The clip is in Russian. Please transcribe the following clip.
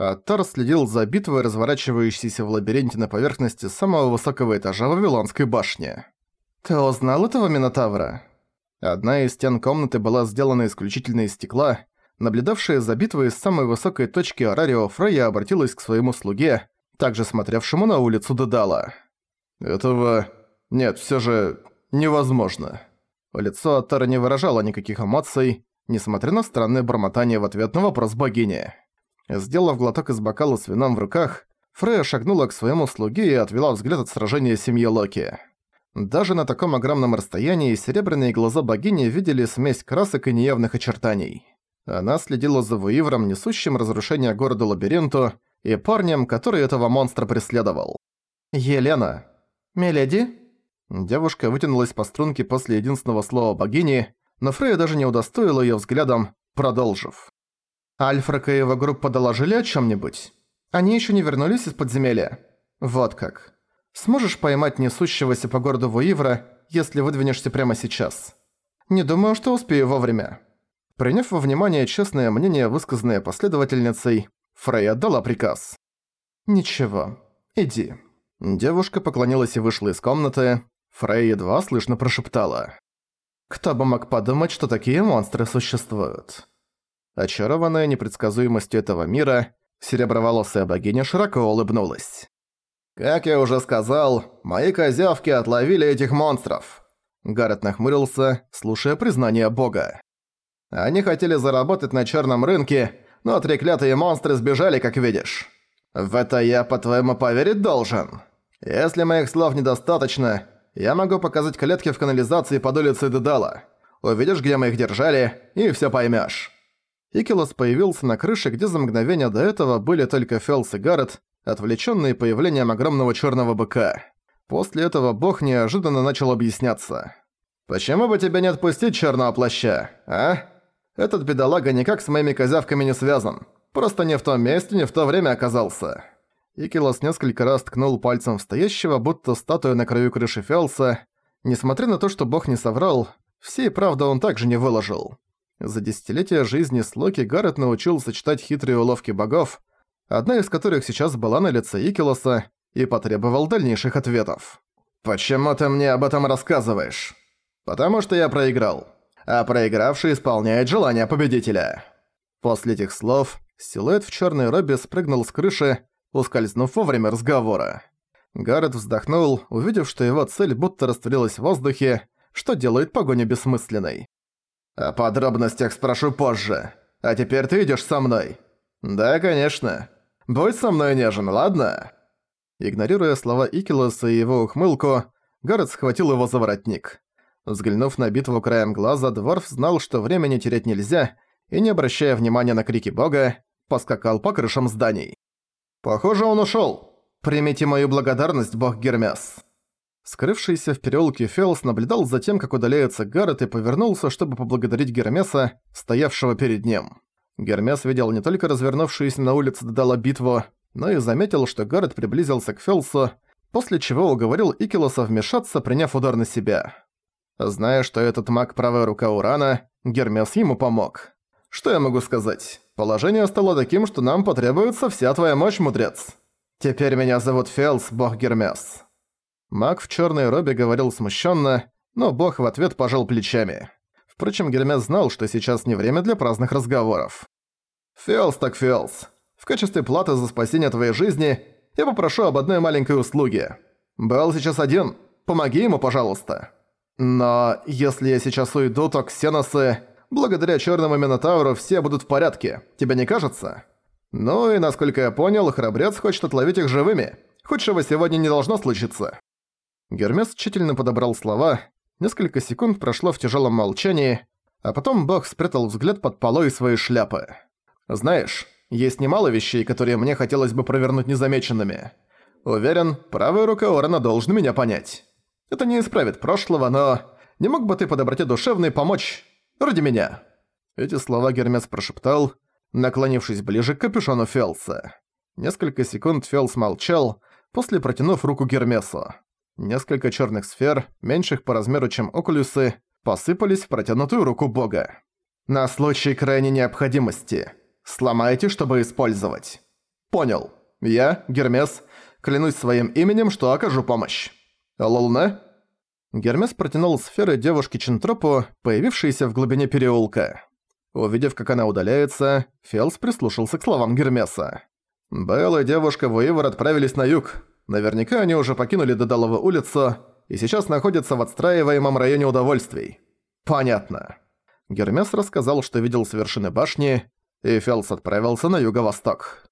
а Тар следил за битвой, разворачивающейся в лабиринте на поверхности самого высокого этажа Вавилонской башни. «Ты узнал этого Минотавра?» Одна из стен комнаты была сделана исключительно из стекла. Наблюдавшая за битвой с самой высокой точки Арарио Фрейя обратилась к своему слуге, также смотревшему на улицу Дедала. «Этого... нет, всё же... невозможно». Лицо Аттара не выражало никаких эмоций, несмотря на странное бормотание в ответ на вопрос богини. Сделав глоток из бокала с вином в руках, Фрея шагнула к своему слуге и отвела взгляд от сражения семьи Локи. Даже на таком огромном расстоянии серебряные глаза богини видели смесь красок и неявных очертаний. Она следила за Вуивром, несущим разрушение города-лабиринту, и парнем, который этого монстра преследовал. «Елена!» «Миледи?» Девушка вытянулась по струнке после единственного слова богини, но Фрея даже не удостоила её взглядом, продолжив. Альфрак и его группа доложили о чем-нибудь? Они еще не вернулись из подземелья? Вот как. Сможешь поймать несущегося по городу Вуивра, если выдвинешься прямо сейчас? Не думаю, что успею вовремя. Приняв во внимание честное мнение, высказанное последовательницей, Фрей отдала приказ. «Ничего, иди». Девушка поклонилась и вышла из комнаты. Фрей едва слышно прошептала. «Кто бы мог подумать, что такие монстры существуют?» Очарованная непредсказуемостью этого мира, сереброволосая богиня широко улыбнулась. «Как я уже сказал, мои козявки отловили этих монстров!» Гаррет нахмурился, слушая признание бога. «Они хотели заработать на черном рынке, но треклятые монстры сбежали, как видишь. В это я, по-твоему, поверить должен? Если моих слов недостаточно, я могу показать клетки в канализации под улицей Дедала. Увидишь, где мы их держали, и все поймешь. Икелос появился на крыше, где за мгновение до этого были только Фелс и Гаррет, отвлеченные появлением огромного черного быка. После этого бог неожиданно начал объясняться. «Почему бы тебя не отпустить черного плаща, а? Этот бедолага никак с моими козявками не связан. Просто не в том месте, не в то время оказался». Икелос несколько раз ткнул пальцем в стоящего, будто статуя на краю крыши Фелса. Несмотря на то, что бог не соврал, всей правды он также не выложил. За десятилетия жизни с Локи Гаррет научился читать хитрые уловки богов, одна из которых сейчас была на лице Икелоса, и потребовал дальнейших ответов. «Почему ты мне об этом рассказываешь?» «Потому что я проиграл. А проигравший исполняет желание победителя». После этих слов силуэт в черной робе спрыгнул с крыши, ускользнув во время разговора. Гаррет вздохнул, увидев, что его цель будто растворилась в воздухе, что делает погоню бессмысленной. О подробностях спрошу позже. А теперь ты идешь со мной. Да, конечно. Будь со мной нежен, ладно? Игнорируя слова Икилоса и его ухмылку, Гаррет схватил его за воротник. Взглянув на битву краем глаза, Дворф знал, что времени терять нельзя, и, не обращая внимания на крики бога, поскакал по крышам зданий. «Похоже, он ушёл. Примите мою благодарность, бог Гермес». Скрывшийся в переулке Фелс наблюдал за тем, как удаляется Гаррет и повернулся, чтобы поблагодарить Гермеса, стоявшего перед ним. Гермес видел не только развернувшуюся на улице Дедала битву, но и заметил, что Гаррет приблизился к Фелсу, после чего уговорил Икелоса вмешаться, приняв удар на себя. Зная, что этот маг правая рука Урана, Гермес ему помог. Что я могу сказать? Положение стало таким, что нам потребуется вся твоя мощь, мудрец. Теперь меня зовут Фелс, бог Гермес. Маг в черной робе говорил смущенно, но бог в ответ пожал плечами. Впрочем, Гермес знал, что сейчас не время для праздных разговоров. «Фиолс так Фиолс. В качестве платы за спасение твоей жизни я попрошу об одной маленькой услуге. Белл сейчас один, помоги ему, пожалуйста. Но если я сейчас уйду, то ксеносы, благодаря черному Минотавру, все будут в порядке. Тебе не кажется? Ну и, насколько я понял, храбрец хочет отловить их живыми. Худшего сегодня не должно случиться. Гермес тщательно подобрал слова, несколько секунд прошло в тяжелом молчании, а потом бог спрятал взгляд под полой своей шляпы. «Знаешь, есть немало вещей, которые мне хотелось бы провернуть незамеченными. Уверен, правая рука Орена должен меня понять. Это не исправит прошлого, но... Не мог бы ты по доброте душевной помочь ради меня?» Эти слова Гермес прошептал, наклонившись ближе к капюшону Фелса. Несколько секунд Фелс молчал, после протянув руку Гермесу. Несколько черных сфер, меньших по размеру, чем окулюсы, посыпались в протянутую руку бога. «На случай крайней необходимости. Сломайте, чтобы использовать». «Понял. Я, Гермес, клянусь своим именем, что окажу помощь. Лолне?» Гермес протянул сферы девушке Чентропу, появившейся в глубине переулка. Увидев, как она удаляется, Фелс прислушался к словам Гермеса. Белл и девушка Вуивер отправились на юг. Наверняка они уже покинули Дедалову улицу и сейчас находятся в отстраиваемом районе удовольствий. Понятно. Гермес рассказал, что видел с вершины башни, и Фелс отправился на юго-восток.